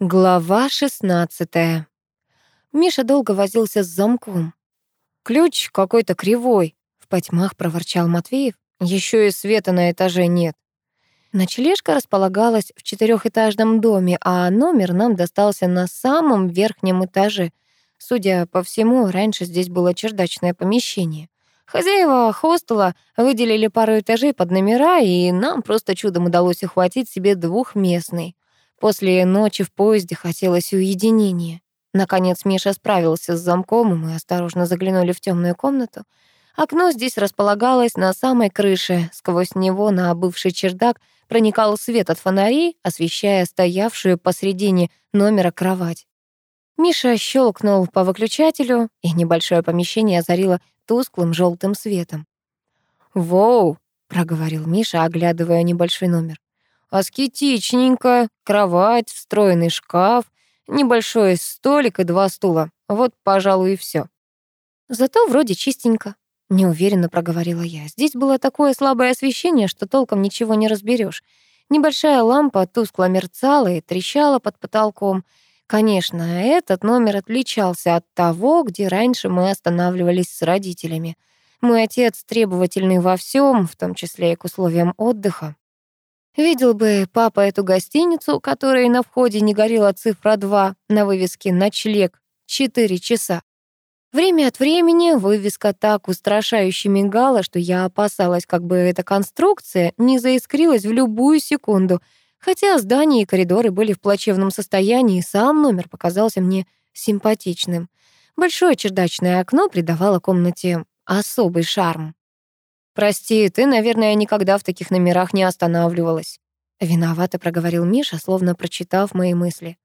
Глава 16. Миша долго возился с замком. «Ключ какой-то кривой», — в потьмах проворчал Матвеев. Еще и света на этаже нет». Ночлежка располагалась в четырехэтажном доме, а номер нам достался на самом верхнем этаже. Судя по всему, раньше здесь было чердачное помещение. Хозяева хостела выделили пару этажей под номера, и нам просто чудом удалось ухватить себе двухместный. После ночи в поезде хотелось уединения. Наконец Миша справился с замком, и мы осторожно заглянули в темную комнату. Окно здесь располагалось на самой крыше. Сквозь него на бывший чердак проникал свет от фонарей, освещая стоявшую посредине номера кровать. Миша щелкнул по выключателю, и небольшое помещение озарило тусклым желтым светом. «Воу!» — проговорил Миша, оглядывая небольшой номер. Аскетичненько, кровать, встроенный шкаф, небольшой столик и два стула. Вот, пожалуй, и все. Зато вроде чистенько, неуверенно проговорила я. Здесь было такое слабое освещение, что толком ничего не разберешь. Небольшая лампа тускло мерцала и трещала под потолком. Конечно, этот номер отличался от того, где раньше мы останавливались с родителями. Мой отец требовательный во всем, в том числе и к условиям отдыха. Видел бы папа эту гостиницу, которой на входе не горела цифра 2 на вывеске «Ночлег» 4 часа. Время от времени вывеска так устрашающе мигала, что я опасалась, как бы эта конструкция не заискрилась в любую секунду. Хотя здания и коридоры были в плачевном состоянии, сам номер показался мне симпатичным. Большое чердачное окно придавало комнате особый шарм. «Прости, ты, наверное, никогда в таких номерах не останавливалась». Виновато проговорил Миша, словно прочитав мои мысли.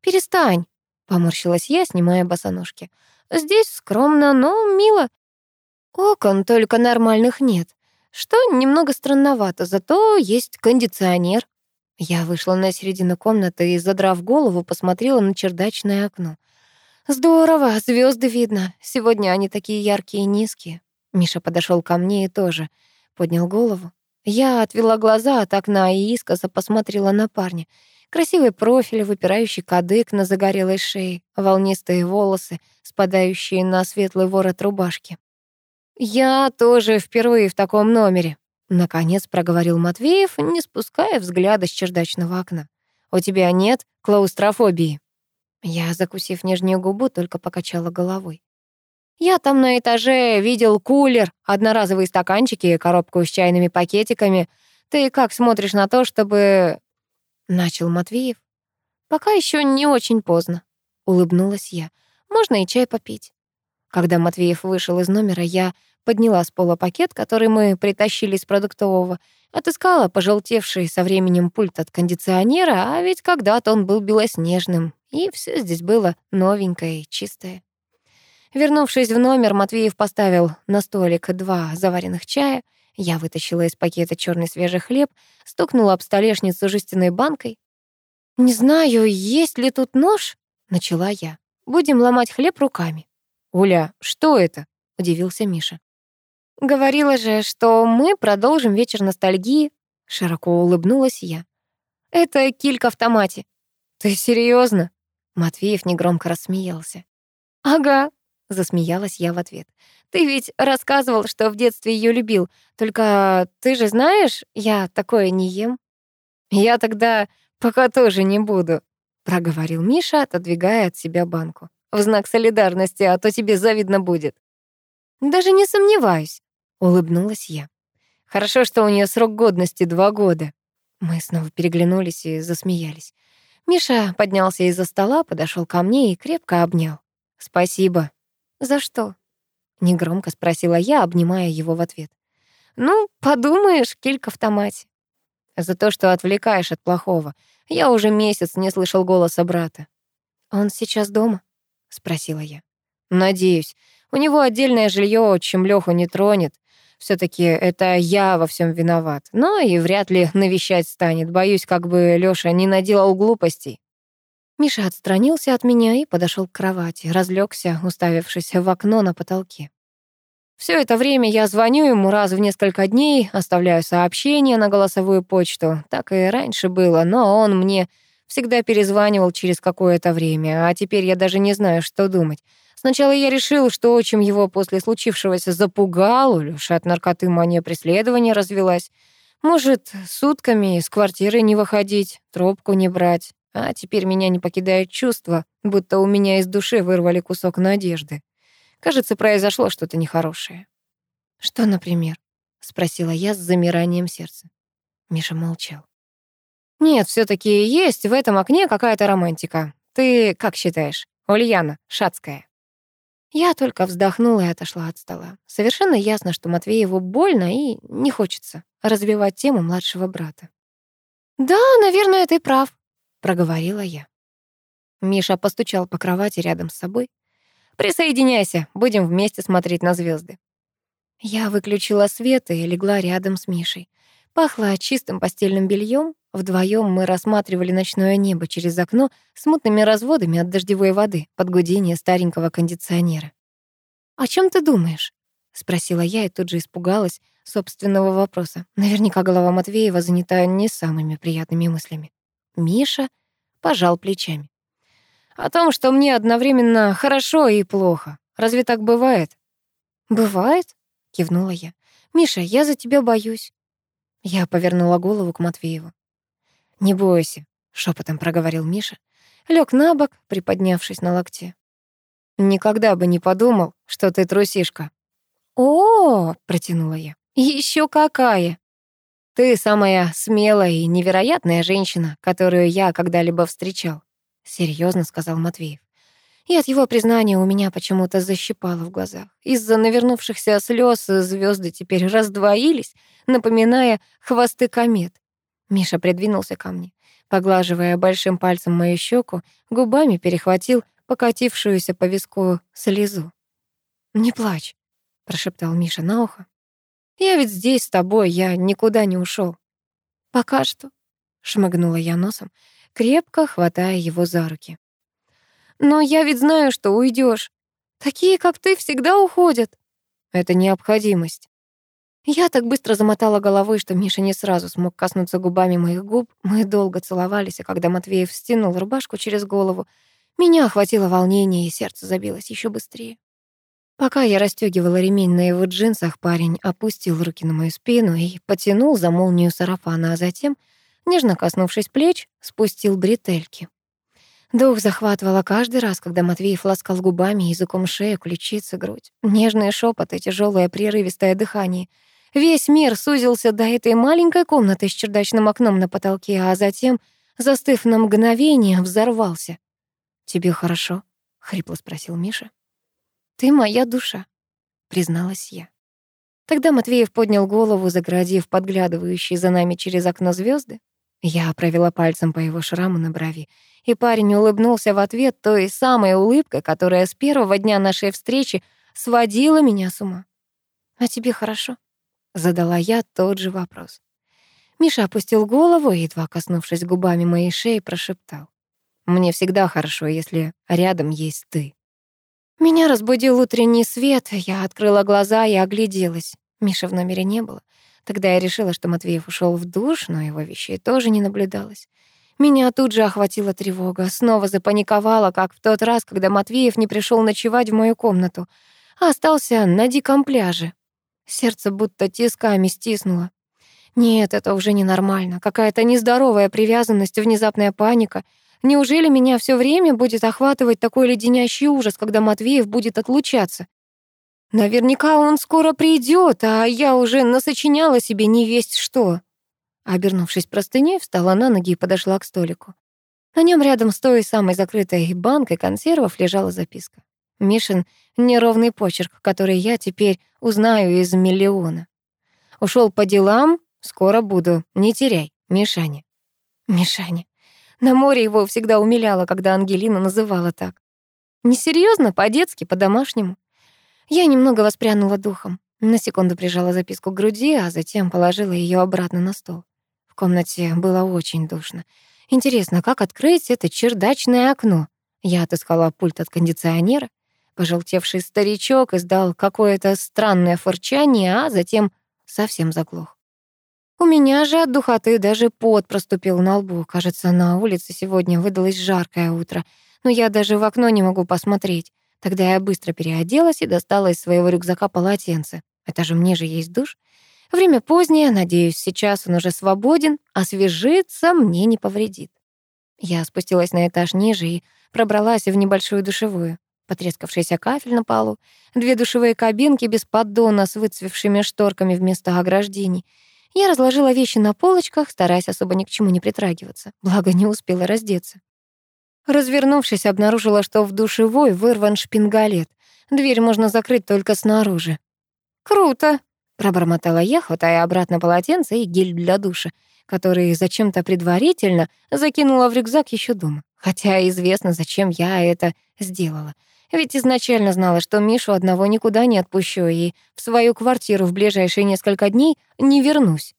«Перестань», — поморщилась я, снимая босоножки. «Здесь скромно, но мило. Окон только нормальных нет, что немного странновато, зато есть кондиционер». Я вышла на середину комнаты и, задрав голову, посмотрела на чердачное окно. «Здорово, звезды видно. Сегодня они такие яркие и низкие». Миша подошел ко мне и тоже поднял голову. Я отвела глаза от окна и искоса посмотрела на парня. Красивый профиль, выпирающий кадык на загорелой шее, волнистые волосы, спадающие на светлый ворот рубашки. «Я тоже впервые в таком номере», — наконец проговорил Матвеев, не спуская взгляда с чердачного окна. «У тебя нет клаустрофобии?» Я, закусив нижнюю губу, только покачала головой. Я там на этаже видел кулер, одноразовые стаканчики, коробку с чайными пакетиками. Ты как смотришь на то, чтобы...» Начал Матвеев. «Пока еще не очень поздно», — улыбнулась я. «Можно и чай попить». Когда Матвеев вышел из номера, я подняла с пола пакет, который мы притащили из продуктового, отыскала пожелтевший со временем пульт от кондиционера, а ведь когда-то он был белоснежным, и все здесь было новенькое и чистое. Вернувшись в номер, Матвеев поставил на столик два заваренных чая. Я вытащила из пакета черный свежий хлеб, стукнула об столешницу жестяной банкой. «Не знаю, есть ли тут нож?» — начала я. «Будем ломать хлеб руками». «Уля, что это?» — удивился Миша. «Говорила же, что мы продолжим вечер ностальгии», — широко улыбнулась я. «Это килька в томате». «Ты серьезно? Матвеев негромко рассмеялся. «Ага, Засмеялась я в ответ. «Ты ведь рассказывал, что в детстве ее любил. Только ты же знаешь, я такое не ем». «Я тогда пока тоже не буду», — проговорил Миша, отодвигая от себя банку. «В знак солидарности, а то тебе завидно будет». «Даже не сомневаюсь», — улыбнулась я. «Хорошо, что у нее срок годности два года». Мы снова переглянулись и засмеялись. Миша поднялся из-за стола, подошел ко мне и крепко обнял. «Спасибо», «За что?» — негромко спросила я, обнимая его в ответ. «Ну, подумаешь, килька в томате». «За то, что отвлекаешь от плохого. Я уже месяц не слышал голоса брата». «Он сейчас дома?» — спросила я. «Надеюсь. У него отдельное жилье, чем Лёху не тронет. все таки это я во всем виноват. Но и вряд ли навещать станет. Боюсь, как бы Лёша не наделал глупостей». Миша отстранился от меня и подошел к кровати, разлегся, уставившись в окно на потолке. Все это время я звоню ему раз в несколько дней, оставляю сообщения на голосовую почту. Так и раньше было, но он мне Всегда перезванивал через какое-то время, а теперь я даже не знаю, что думать. Сначала я решил, что отчим его после случившегося запугал, у Лёши от наркоты мания преследования развелась. Может, сутками из квартиры не выходить, трубку не брать. А теперь меня не покидает чувство, будто у меня из души вырвали кусок надежды. Кажется, произошло что-то нехорошее. «Что, например?» — спросила я с замиранием сердца. Миша молчал. «Нет, все таки есть в этом окне какая-то романтика. Ты как считаешь, Ульяна Шацкая?» Я только вздохнула и отошла от стола. Совершенно ясно, что Матвееву больно и не хочется развивать тему младшего брата. «Да, наверное, ты прав», — проговорила я. Миша постучал по кровати рядом с собой. «Присоединяйся, будем вместе смотреть на звезды. Я выключила свет и легла рядом с Мишей. Пахло чистым постельным бельем. Вдвоем мы рассматривали ночное небо через окно с мутными разводами от дождевой воды под гудение старенького кондиционера. «О чем ты думаешь?» — спросила я и тут же испугалась собственного вопроса. Наверняка голова Матвеева занята не самыми приятными мыслями. Миша пожал плечами. «О том, что мне одновременно хорошо и плохо. Разве так бывает?» «Бывает?» кивнула я. Миша, я за тебя боюсь. Я повернула голову к Матвееву. Не бойся, шепотом проговорил Миша. Лег на бок, приподнявшись на локте. Никогда бы не подумал, что ты трусишка. О, протянула я. Еще какая! Ты самая смелая и невероятная женщина, которую я когда-либо встречал, серьезно сказал Матвеев и от его признания у меня почему-то защипало в глазах. Из-за навернувшихся слез звезды теперь раздвоились, напоминая хвосты комет. Миша придвинулся ко мне, поглаживая большим пальцем мою щеку, губами перехватил покатившуюся по виску слезу. «Не плачь», — прошептал Миша на ухо. «Я ведь здесь с тобой, я никуда не ушел. «Пока что», — шмыгнула я носом, крепко хватая его за руки. Но я ведь знаю, что уйдешь. Такие, как ты, всегда уходят. Это необходимость. Я так быстро замотала головой, что Миша не сразу смог коснуться губами моих губ. Мы долго целовались, а когда Матвеев стянул рубашку через голову, меня охватило волнение, и сердце забилось еще быстрее. Пока я расстёгивала ремень на его джинсах, парень опустил руки на мою спину и потянул за молнию сарафана, а затем, нежно коснувшись плеч, спустил бретельки. Дух захватывало каждый раз, когда Матвеев ласкал губами, языком шею, ключицы, грудь. Нежный шепот и тяжелое прерывистое дыхание. Весь мир сузился до этой маленькой комнаты с чердачным окном на потолке, а затем, застыв на мгновение, взорвался. «Тебе хорошо?» — хрипло спросил Миша. «Ты моя душа», — призналась я. Тогда Матвеев поднял голову, заградив подглядывающие за нами через окно звезды. Я провела пальцем по его шраму на брови, и парень улыбнулся в ответ той самой улыбкой, которая с первого дня нашей встречи сводила меня с ума. «А тебе хорошо?» — задала я тот же вопрос. Миша опустил голову и, едва коснувшись губами моей шеи, прошептал. «Мне всегда хорошо, если рядом есть ты». Меня разбудил утренний свет, я открыла глаза и огляделась. Миши в номере не было. Тогда я решила, что Матвеев ушел в душ, но его вещей тоже не наблюдалось. Меня тут же охватила тревога, снова запаниковала, как в тот раз, когда Матвеев не пришел ночевать в мою комнату, а остался на диком пляже. Сердце будто тисками стиснуло. Нет, это уже ненормально. Какая-то нездоровая привязанность, внезапная паника. Неужели меня все время будет охватывать такой леденящий ужас, когда Матвеев будет отлучаться? Наверняка он скоро придет, а я уже насочиняла себе не весть что. Обернувшись простыней, встала на ноги и подошла к столику. На нем рядом с той самой закрытой банкой консервов лежала записка. Мишин неровный почерк, который я теперь узнаю из миллиона. Ушел по делам, скоро буду, не теряй, Мишаня. Мишаня. На море его всегда умиляло, когда Ангелина называла так. Несерьезно, по-детски, по-домашнему. Я немного воспрянула духом. На секунду прижала записку к груди, а затем положила ее обратно на стол. В комнате было очень душно. Интересно, как открыть это чердачное окно? Я отыскала пульт от кондиционера. Пожелтевший старичок издал какое-то странное фырчание, а затем совсем заглох. У меня же от духоты даже пот проступил на лбу. Кажется, на улице сегодня выдалось жаркое утро, но я даже в окно не могу посмотреть. Тогда я быстро переоделась и достала из своего рюкзака полотенце. Это же мне же есть душ. Время позднее, надеюсь, сейчас он уже свободен, освежиться мне не повредит. Я спустилась на этаж ниже и пробралась в небольшую душевую. Потрескавшийся кафель на полу, две душевые кабинки без поддона с выцвевшими шторками вместо ограждений — я разложила вещи на полочках, стараясь особо ни к чему не притрагиваться, благо не успела раздеться. Развернувшись, обнаружила, что в душевой вырван шпингалет. Дверь можно закрыть только снаружи. «Круто!» — пробормотала я, хватая обратно полотенце и гель для душа, который зачем-то предварительно закинула в рюкзак еще дома. Хотя известно, зачем я это сделала. Ведь изначально знала, что Мишу одного никуда не отпущу и в свою квартиру в ближайшие несколько дней не вернусь.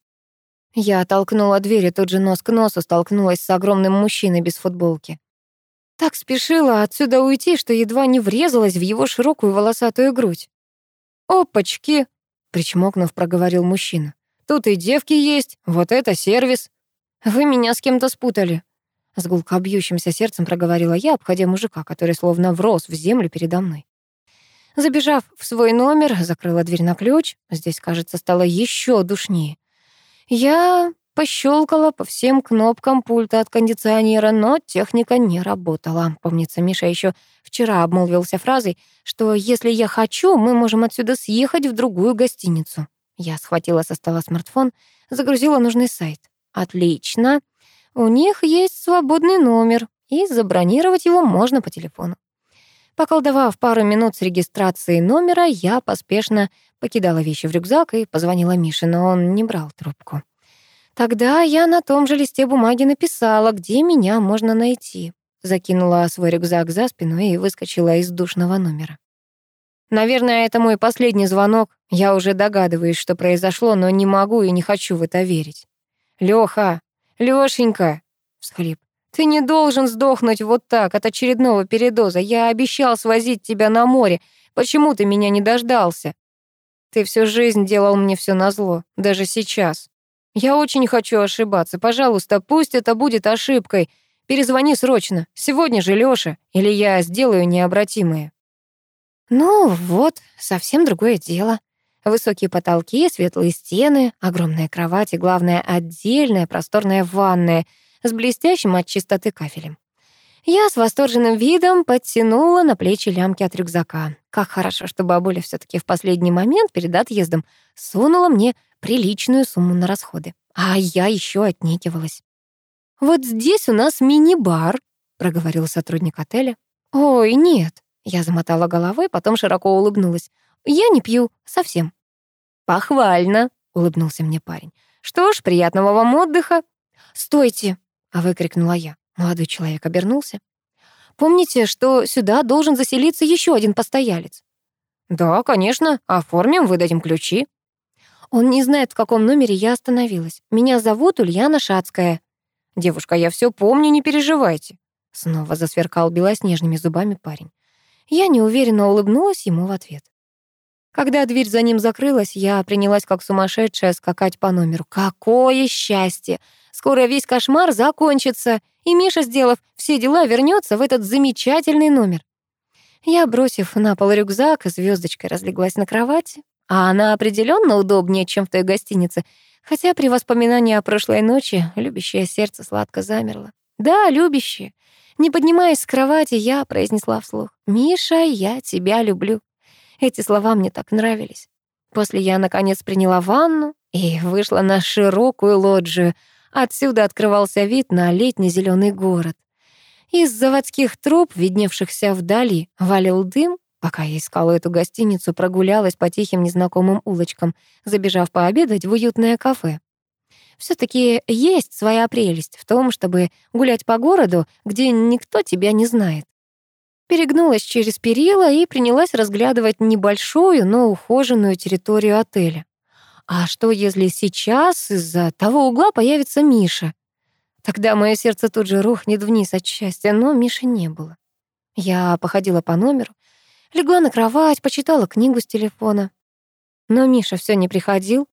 Я толкнула дверь и тут же нос к носу столкнулась с огромным мужчиной без футболки. Так спешила отсюда уйти, что едва не врезалась в его широкую волосатую грудь. «Опачки!» — причмокнув, проговорил мужчина. «Тут и девки есть, вот это сервис. Вы меня с кем-то спутали». С гулко бьющимся сердцем проговорила я, обходя мужика, который словно врос в землю передо мной. Забежав в свой номер, закрыла дверь на ключ. Здесь, кажется, стало еще душнее. Я пощелкала по всем кнопкам пульта от кондиционера, но техника не работала. Помнится, Миша еще вчера обмолвился фразой, что если я хочу, мы можем отсюда съехать в другую гостиницу. Я схватила со стола смартфон, загрузила нужный сайт. Отлично. У них есть свободный номер, и забронировать его можно по телефону. Поколдовав пару минут с регистрацией номера, я поспешно покидала вещи в рюкзак и позвонила Мише, но он не брал трубку. Тогда я на том же листе бумаги написала, где меня можно найти. Закинула свой рюкзак за спину и выскочила из душного номера. Наверное, это мой последний звонок. Я уже догадываюсь, что произошло, но не могу и не хочу в это верить. Лёха, «Лёшенька!» — всхлип. «Ты не должен сдохнуть вот так от очередного передоза. Я обещал свозить тебя на море. Почему ты меня не дождался? Ты всю жизнь делал мне всё назло, даже сейчас. Я очень хочу ошибаться. Пожалуйста, пусть это будет ошибкой. Перезвони срочно. Сегодня же, Лёша, или я сделаю необратимое». Ну вот, совсем другое дело. Высокие потолки, светлые стены, огромная кровать и, главное, отдельная просторная ванная с блестящим от чистоты кафелем. Я с восторженным видом подтянула на плечи лямки от рюкзака. Как хорошо, что бабуля все таки в последний момент перед отъездом сунула мне приличную сумму на расходы. А я еще отнекивалась. «Вот здесь у нас мини-бар», — проговорил сотрудник отеля. «Ой, нет», — я замотала головой, потом широко улыбнулась. «Я не пью, совсем». «Похвально», — улыбнулся мне парень. «Что ж, приятного вам отдыха». «Стойте!» — выкрикнула я. Молодой человек обернулся. «Помните, что сюда должен заселиться еще один постоялец?» «Да, конечно. Оформим, выдадим ключи». Он не знает, в каком номере я остановилась. Меня зовут Ульяна Шацкая. «Девушка, я все помню, не переживайте». Снова засверкал белоснежными зубами парень. Я неуверенно улыбнулась ему в ответ. Когда дверь за ним закрылась, я принялась как сумасшедшая скакать по номеру. Какое счастье! Скоро весь кошмар закончится, и Миша, сделав все дела, вернется в этот замечательный номер. Я, бросив на пол рюкзак, звездочкой разлеглась на кровати. А она определенно удобнее, чем в той гостинице, хотя при воспоминании о прошлой ночи любящее сердце сладко замерло. Да, любящее. Не поднимаясь с кровати, я произнесла вслух. «Миша, я тебя люблю». Эти слова мне так нравились. После я, наконец, приняла ванну и вышла на широкую лоджию. Отсюда открывался вид на летний зеленый город. Из заводских труб, видневшихся вдали, валил дым. Пока я искала эту гостиницу, прогулялась по тихим незнакомым улочкам, забежав пообедать в уютное кафе. все таки есть своя прелесть в том, чтобы гулять по городу, где никто тебя не знает перегнулась через перила и принялась разглядывать небольшую, но ухоженную территорию отеля. А что, если сейчас из-за того угла появится Миша? Тогда мое сердце тут же рухнет вниз от счастья, но Миши не было. Я походила по номеру, легла на кровать, почитала книгу с телефона. Но Миша все не приходил.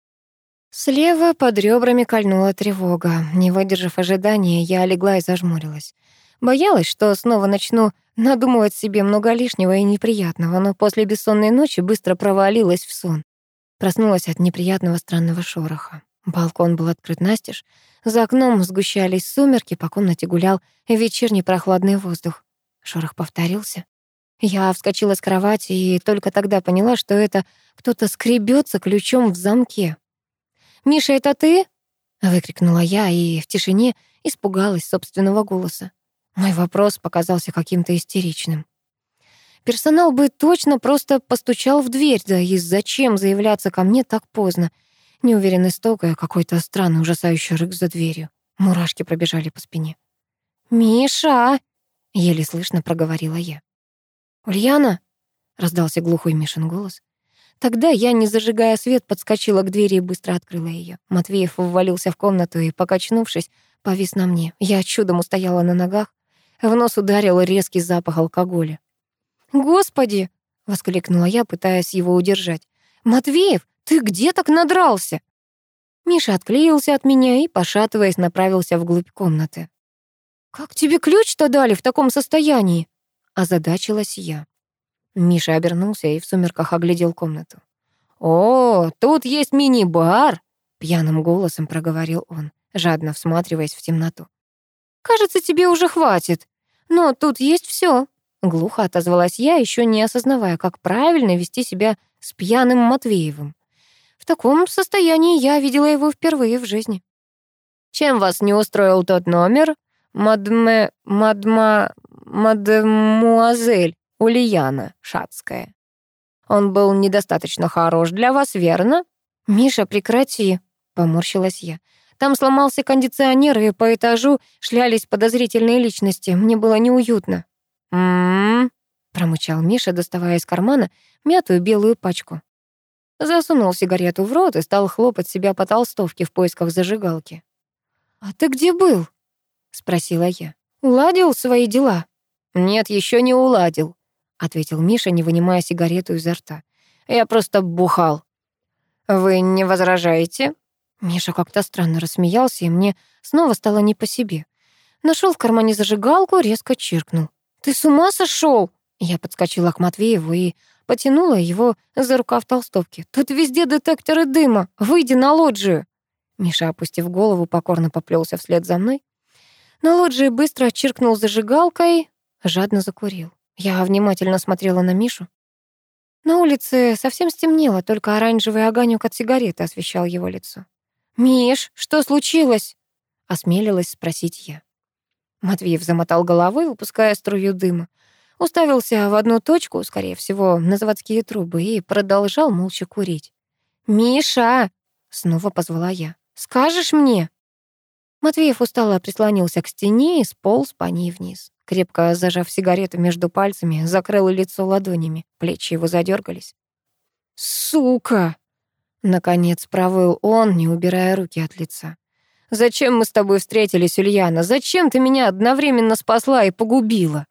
Слева под ребрами кольнула тревога. Не выдержав ожидания, я легла и зажмурилась. Боялась, что снова начну надумывать себе много лишнего и неприятного, но после бессонной ночи быстро провалилась в сон. Проснулась от неприятного странного шороха. Балкон был открыт настежь. За окном сгущались сумерки, по комнате гулял вечерний прохладный воздух. Шорох повторился. Я вскочила с кровати и только тогда поняла, что это кто-то скребется ключом в замке. «Миша, это ты?» — выкрикнула я и в тишине испугалась собственного голоса. Мой вопрос показался каким-то истеричным. Персонал бы точно просто постучал в дверь, да и зачем заявляться ко мне так поздно? Неуверенный и какой-то странный ужасающий рык за дверью. Мурашки пробежали по спине. «Миша!» — еле слышно проговорила я. «Ульяна?» — раздался глухой Мишин голос. Тогда я, не зажигая свет, подскочила к двери и быстро открыла ее. Матвеев ввалился в комнату и, покачнувшись, повис на мне. Я чудом устояла на ногах. В нос ударил резкий запах алкоголя. «Господи!» — воскликнула я, пытаясь его удержать. «Матвеев, ты где так надрался?» Миша отклеился от меня и, пошатываясь, направился вглубь комнаты. «Как тебе ключ-то дали в таком состоянии?» — озадачилась я. Миша обернулся и в сумерках оглядел комнату. «О, тут есть мини-бар!» — пьяным голосом проговорил он, жадно всматриваясь в темноту. «Кажется, тебе уже хватит. Но тут есть все. глухо отозвалась я, еще не осознавая, как правильно вести себя с пьяным Матвеевым. В таком состоянии я видела его впервые в жизни. «Чем вас не устроил тот номер, мадме... мадма... мадемуазель?» Ульяна Шацкая. Он был недостаточно хорош для вас, верно? Миша, прекрати, поморщилась я. Там сломался кондиционер, и по этажу шлялись подозрительные личности. Мне было неуютно. «М-м-м», промычал Миша, доставая из кармана мятую белую пачку. Засунул сигарету в рот и стал хлопать себя по толстовке в поисках зажигалки. «А ты где был?» — спросила я. «Уладил свои дела?» «Нет, еще не уладил», ответил Миша, не вынимая сигарету изо рта. Я просто бухал. Вы не возражаете? Миша как-то странно рассмеялся, и мне снова стало не по себе. Нашел в кармане зажигалку, резко чиркнул. «Ты с ума сошел? Я подскочила к Матвееву и потянула его за рукав толстовки. «Тут везде детекторы дыма. Выйди на лоджию!» Миша, опустив голову, покорно поплелся вслед за мной. На лоджии быстро чиркнул зажигалкой, жадно закурил. Я внимательно смотрела на Мишу. На улице совсем стемнело, только оранжевый огонек от сигареты освещал его лицо. «Миш, что случилось?» — осмелилась спросить я. Матвеев замотал головой, выпуская струю дыма. Уставился в одну точку, скорее всего, на заводские трубы, и продолжал молча курить. «Миша!» — снова позвала я. «Скажешь мне?» Матвеев устало прислонился к стене и сполз по ней вниз. Крепко зажав сигарету между пальцами, закрыл лицо ладонями. Плечи его задергались. «Сука!» Наконец провыл он, не убирая руки от лица. «Зачем мы с тобой встретились, Ульяна? Зачем ты меня одновременно спасла и погубила?»